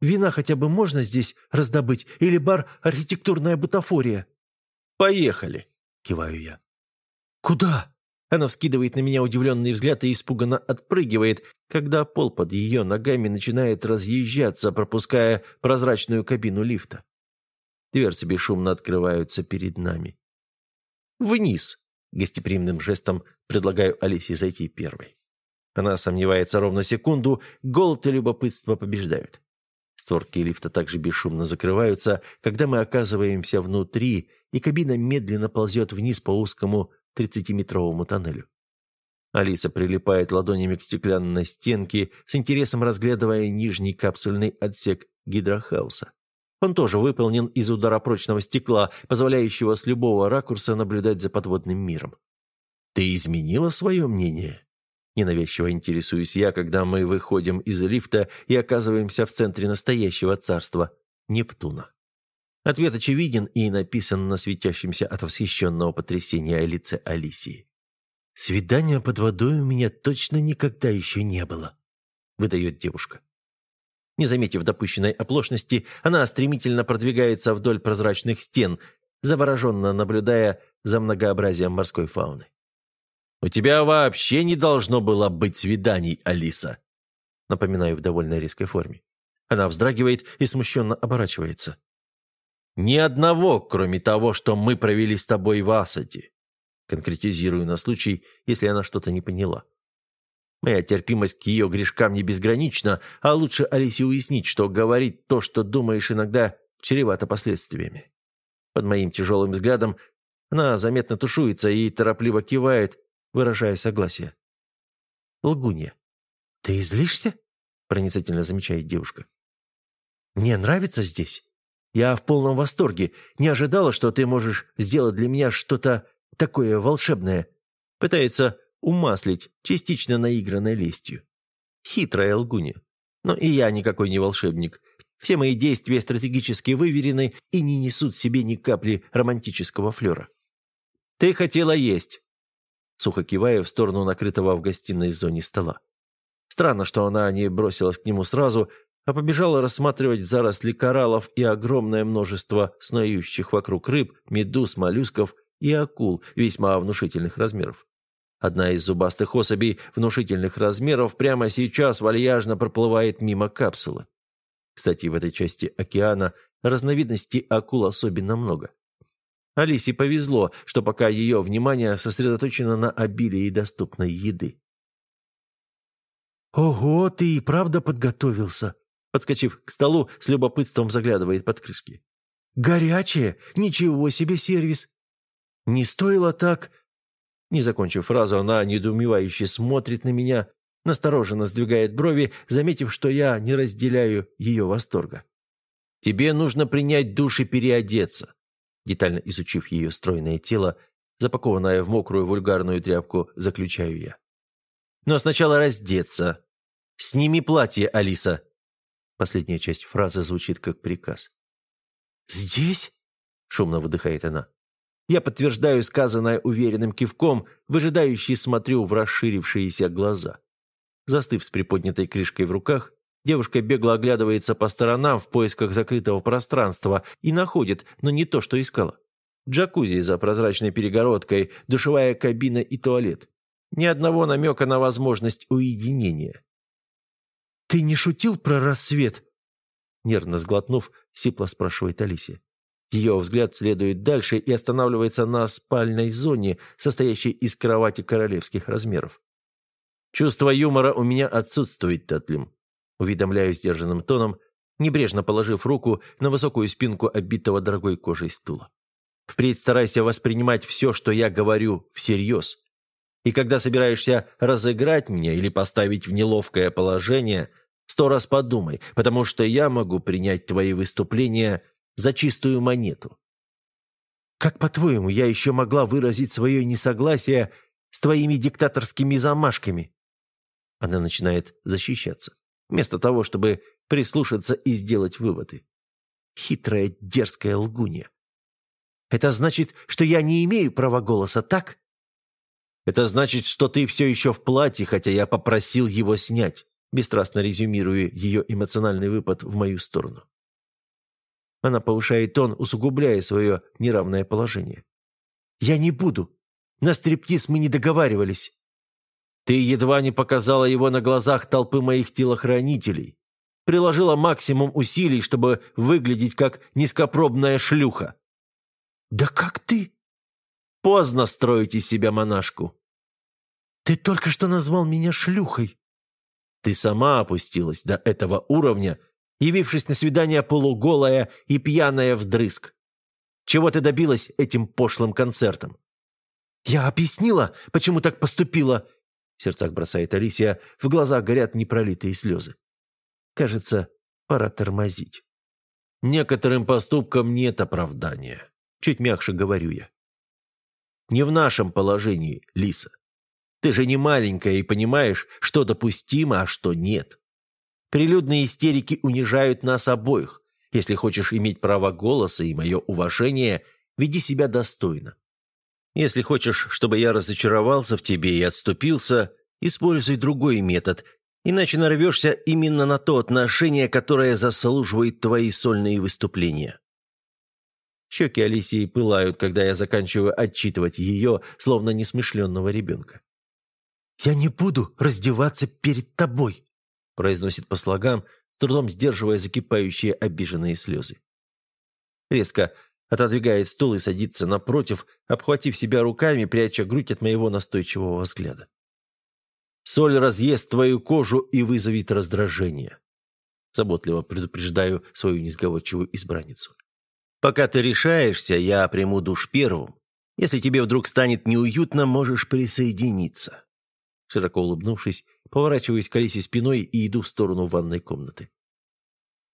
«Вина хотя бы можно здесь раздобыть, или бар «Архитектурная бутафория»?» «Поехали!» – киваю я. «Куда?» Она вскидывает на меня удивленный взгляд и испуганно отпрыгивает, когда пол под ее ногами начинает разъезжаться, пропуская прозрачную кабину лифта. Дверцы бесшумно открываются перед нами. «Вниз!» – гостеприимным жестом предлагаю Алисе зайти первой. Она сомневается ровно секунду, голод и любопытство побеждают. Створки лифта также бесшумно закрываются, когда мы оказываемся внутри, и кабина медленно ползет вниз по узкому 30-метровому тоннелю. Алиса прилипает ладонями к стеклянной стенке, с интересом разглядывая нижний капсульный отсек гидрохауса. Он тоже выполнен из ударопрочного стекла, позволяющего с любого ракурса наблюдать за подводным миром. «Ты изменила свое мнение?» Ненавязчиво интересуюсь я, когда мы выходим из лифта и оказываемся в центре настоящего царства Нептуна. Ответ очевиден и написан на светящемся от восхищенного потрясения лице Алисии. «Свидания под водой у меня точно никогда еще не было», — выдает девушка. Не заметив допущенной оплошности, она стремительно продвигается вдоль прозрачных стен, завороженно наблюдая за многообразием морской фауны. «У тебя вообще не должно было быть свиданий, Алиса!» Напоминаю в довольно резкой форме. Она вздрагивает и смущенно оборачивается. «Ни одного, кроме того, что мы провели с тобой в Асаде!» Конкретизирую на случай, если она что-то не поняла. Моя терпимость к ее грешкам не безгранична, а лучше Алисе уяснить, что говорить то, что думаешь, иногда чревато последствиями. Под моим тяжелым взглядом она заметно тушуется и торопливо кивает, выражая согласие. «Лгунья, ты излишься?» – проницательно замечает девушка. «Мне нравится здесь. Я в полном восторге. Не ожидала, что ты можешь сделать для меня что-то такое волшебное». Пытается умаслить частично наигранной лестью. Хитрая лгунья. Но и я никакой не волшебник. Все мои действия стратегически выверены и не несут в себе ни капли романтического флера. «Ты хотела есть!» Сухо кивая в сторону накрытого в гостиной зоне стола. Странно, что она не бросилась к нему сразу, а побежала рассматривать заросли кораллов и огромное множество снающих вокруг рыб, медуз, моллюсков и акул весьма внушительных размеров. Одна из зубастых особей внушительных размеров прямо сейчас вальяжно проплывает мимо капсулы. Кстати, в этой части океана разновидностей акул особенно много. Алисе повезло, что пока ее внимание сосредоточено на обилии доступной еды. «Ого, ты и правда подготовился!» Подскочив к столу, с любопытством заглядывает под крышки. «Горячее! Ничего себе сервис! Не стоило так не закончив фразу, она недоумевающе смотрит на меня, настороженно сдвигает брови, заметив, что я не разделяю ее восторга. «Тебе нужно принять душ и переодеться», детально изучив ее стройное тело, запакованное в мокрую вульгарную тряпку, заключаю я. «Но сначала раздеться. Сними платье, Алиса». Последняя часть фразы звучит как приказ. «Здесь?» — шумно выдыхает она. Я подтверждаю сказанное уверенным кивком, выжидающий смотрю в расширившиеся глаза. Застыв с приподнятой крышкой в руках, девушка бегло оглядывается по сторонам в поисках закрытого пространства и находит, но не то, что искала. Джакузи за прозрачной перегородкой, душевая кабина и туалет. Ни одного намека на возможность уединения. «Ты не шутил про рассвет?» Нервно сглотнув, сипло спрашивает Алисия. Ее взгляд следует дальше и останавливается на спальной зоне, состоящей из кровати королевских размеров. «Чувство юмора у меня отсутствует, Татлим», — уведомляю сдержанным тоном, небрежно положив руку на высокую спинку обитого дорогой кожей стула. «Впредь старайся воспринимать все, что я говорю, всерьез. И когда собираешься разыграть меня или поставить в неловкое положение, сто раз подумай, потому что я могу принять твои выступления за чистую монету. Как, по-твоему, я еще могла выразить свое несогласие с твоими диктаторскими замашками?» Она начинает защищаться, вместо того, чтобы прислушаться и сделать выводы. Хитрая, дерзкая лгунья. «Это значит, что я не имею права голоса, так?» «Это значит, что ты все еще в платье, хотя я попросил его снять», бесстрастно резюмирую ее эмоциональный выпад в мою сторону. Она повышает тон, усугубляя свое неравное положение. «Я не буду. На стриптиз мы не договаривались». «Ты едва не показала его на глазах толпы моих телохранителей. Приложила максимум усилий, чтобы выглядеть как низкопробная шлюха». «Да как ты?» «Поздно строить из себя монашку». «Ты только что назвал меня шлюхой». «Ты сама опустилась до этого уровня, явившись на свидание полуголая и пьяная вдрызг. Чего ты добилась этим пошлым концертом? «Я объяснила, почему так поступила!» В сердцах бросает Алисия, в глазах горят непролитые слезы. Кажется, пора тормозить. Некоторым поступкам нет оправдания. Чуть мягче говорю я. Не в нашем положении, Лиса. Ты же не маленькая и понимаешь, что допустимо, а что нет. Прилюдные истерики унижают нас обоих. Если хочешь иметь право голоса и мое уважение, веди себя достойно. Если хочешь, чтобы я разочаровался в тебе и отступился, используй другой метод, иначе нарвешься именно на то отношение, которое заслуживает твои сольные выступления. Щеки Алисии пылают, когда я заканчиваю отчитывать ее, словно несмышленного ребенка. «Я не буду раздеваться перед тобой», произносит по слогам, с трудом сдерживая закипающие обиженные слезы. Резко отодвигает стул и садится напротив, обхватив себя руками, пряча грудь от моего настойчивого взгляда. Соль разъест твою кожу и вызовет раздражение. Заботливо предупреждаю свою несговорчивую избранницу. Пока ты решаешься, я приму душ первым. Если тебе вдруг станет неуютно, можешь присоединиться. Широко улыбнувшись, поворачиваюсь к Алисе спиной и иду в сторону ванной комнаты.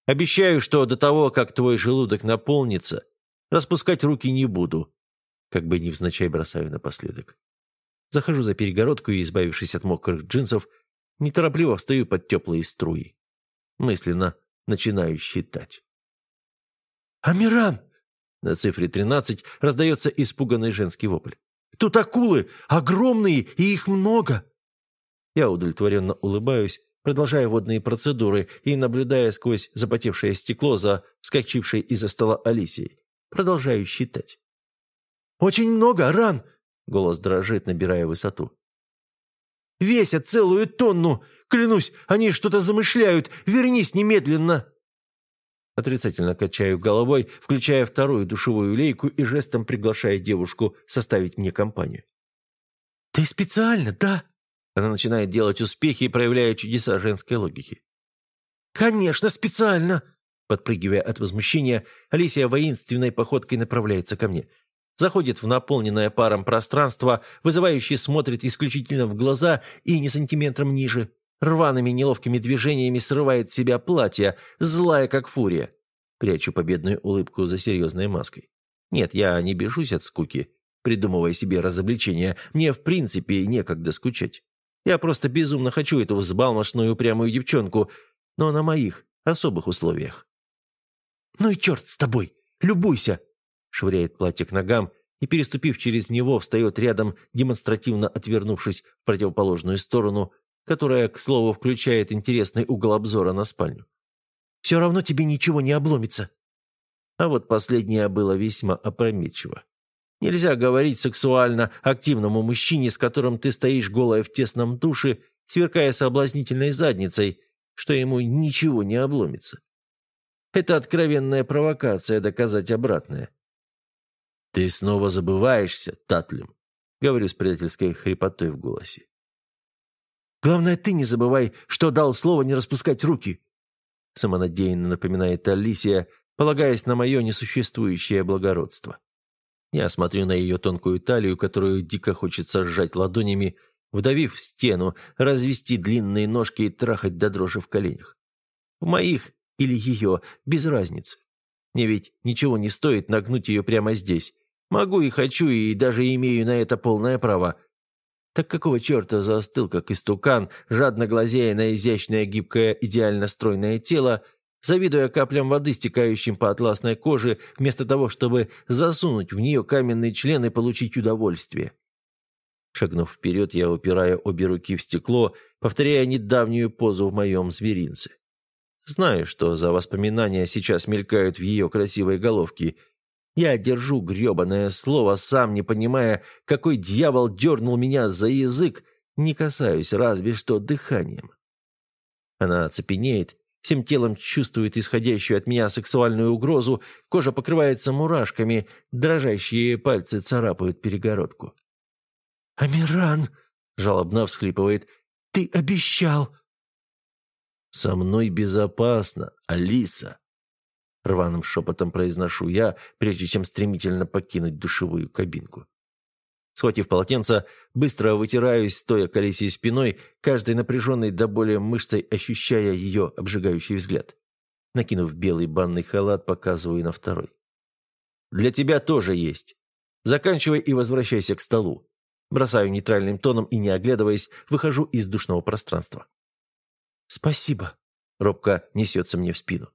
Обещаю, что до того, как твой желудок наполнится, распускать руки не буду, как бы невзначай бросаю напоследок. Захожу за перегородку и, избавившись от мокрых джинсов, неторопливо встаю под теплые струи. Мысленно начинаю считать. «Амиран!» На цифре 13 раздается испуганный женский вопль. «Тут акулы! Огромные, и их много!» Я удовлетворенно улыбаюсь, продолжая водные процедуры и наблюдая сквозь запотевшее стекло за вскочившей из-за стола Алисией. Продолжаю считать. «Очень много, Ран!» Голос дрожит, набирая высоту. «Весят целую тонну! Клянусь, они что-то замышляют! Вернись немедленно!» Отрицательно качаю головой, включая вторую душевую лейку и жестом приглашая девушку составить мне компанию. «Ты специально, да?» Она начинает делать успехи и проявляя чудеса женской логики. «Конечно, специально!» Подпрыгивая от возмущения, Алисия воинственной походкой направляется ко мне. Заходит в наполненное паром пространство, вызывающе смотрит исключительно в глаза и не сантиметром ниже. Рваными неловкими движениями срывает с себя платье, злая как фурия. Прячу победную улыбку за серьезной маской. Нет, я не бежусь от скуки, придумывая себе разобличения. Мне в принципе некогда скучать. Я просто безумно хочу эту взбалмошную упрямую девчонку, но на моих особых условиях. «Ну и черт с тобой! Любуйся!» Швыряет платье к ногам и, переступив через него, встает рядом, демонстративно отвернувшись в противоположную сторону, которая, к слову, включает интересный угол обзора на спальню. «Все равно тебе ничего не обломится». А вот последнее было весьма опрометчиво. Нельзя говорить сексуально активному мужчине, с которым ты стоишь голая в тесном душе, сверкая соблазнительной задницей, что ему ничего не обломится. Это откровенная провокация доказать обратное. «Ты снова забываешься, Татлим», — говорю с приятельской хрипотой в голосе. Главное, ты не забывай, что дал слово не распускать руки. Самонадеянно напоминает Алисия, полагаясь на мое несуществующее благородство. Я смотрю на ее тонкую талию, которую дико хочется сжать ладонями, вдавив в стену, развести длинные ножки и трахать до дрожи в коленях. В моих или ее, без разницы. Мне ведь ничего не стоит нагнуть ее прямо здесь. Могу и хочу, и даже имею на это полное право. Так какого черта застыл, как истукан, жадно глазея на изящное, гибкое, идеально стройное тело, завидуя каплям воды, стекающим по атласной коже, вместо того, чтобы засунуть в нее каменный член и получить удовольствие. Шагнув вперед, я упираю обе руки в стекло, повторяя недавнюю позу в моем зверинце. Знаю, что за воспоминания сейчас мелькают в ее красивой головке – я держу гребаное слово, сам не понимая, какой дьявол дернул меня за язык, не касаюсь разве что дыханием. Она оцепенеет, всем телом чувствует исходящую от меня сексуальную угрозу, кожа покрывается мурашками, дрожащие пальцы царапают перегородку. «Амиран!» — жалобно всхлипывает. «Ты обещал!» «Со мной безопасно, Алиса!» Рваным шепотом произношу я, прежде чем стремительно покинуть душевую кабинку. Схватив полотенце, быстро вытираюсь, стоя к Алисии спиной, каждой напряженной до боли мышцей ощущая ее обжигающий взгляд. Накинув белый банный халат, показываю на второй. «Для тебя тоже есть. Заканчивай и возвращайся к столу». Бросаю нейтральным тоном и, не оглядываясь, выхожу из душного пространства. «Спасибо», — робко несется мне в спину.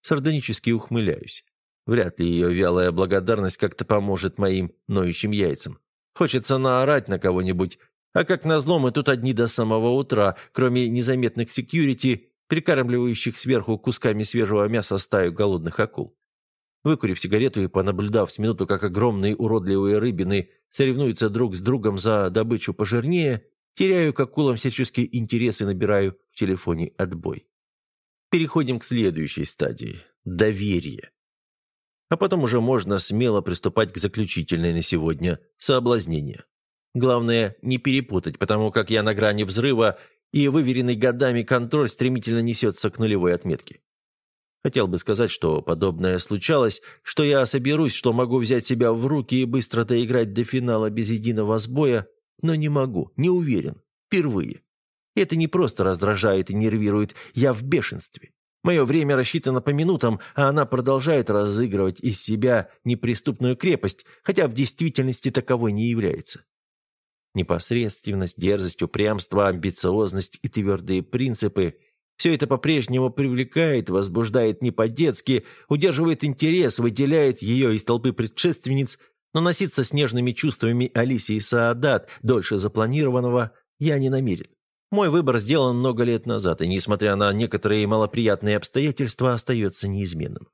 Сардонически ухмыляюсь. Вряд ли ее вялая благодарность как-то поможет моим ноющим яйцам. Хочется наорать на кого-нибудь, а как назло мы тут одни до самого утра, кроме незаметных секьюрити, прикармливающих сверху кусками свежего мяса стаю голодных акул. Выкурив сигарету и понаблюдав с минуту, как огромные уродливые рыбины соревнуются друг с другом за добычу пожирнее, теряю к акулам всяческие интересы и набираю в телефоне отбой. Переходим к следующей стадии – доверие. А потом уже можно смело приступать к заключительной на сегодня – соблазнение. Главное, не перепутать, потому как я на грани взрыва, и выверенный годами контроль стремительно несется к нулевой отметке. Хотел бы сказать, что подобное случалось, что я соберусь, что могу взять себя в руки и быстро доиграть до финала без единого сбоя, но не могу, не уверен. Впервые. Это не просто раздражает и нервирует, я в бешенстве. Мое время рассчитано по минутам, а она продолжает разыгрывать из себя неприступную крепость, хотя в действительности таковой не является. Непосредственность, дерзость, упрямство, амбициозность и твердые принципы – все это по-прежнему привлекает, возбуждает не по-детски, удерживает интерес, выделяет ее из толпы предшественниц, но носиться с нежными чувствами Алисии Саадат дольше запланированного я не намерен. Мой выбор сделан много лет назад, и, несмотря на некоторые малоприятные обстоятельства, остается неизменным.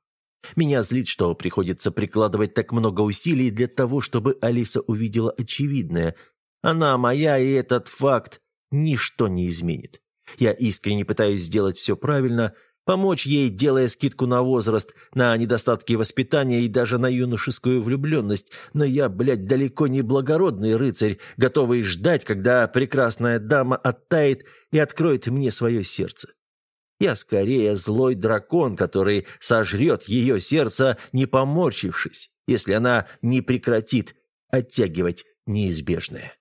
Меня злит, что приходится прикладывать так много усилий для того, чтобы Алиса увидела очевидное. Она моя, и этот факт ничто не изменит. Я искренне пытаюсь сделать все правильно, Помочь ей, делая скидку на возраст, на недостатки воспитания и даже на юношескую влюбленность. Но я, блядь, далеко не благородный рыцарь, готовый ждать, когда прекрасная дама оттает и откроет мне свое сердце. Я скорее злой дракон, который сожрет ее сердце, не поморщившись, если она не прекратит оттягивать неизбежное.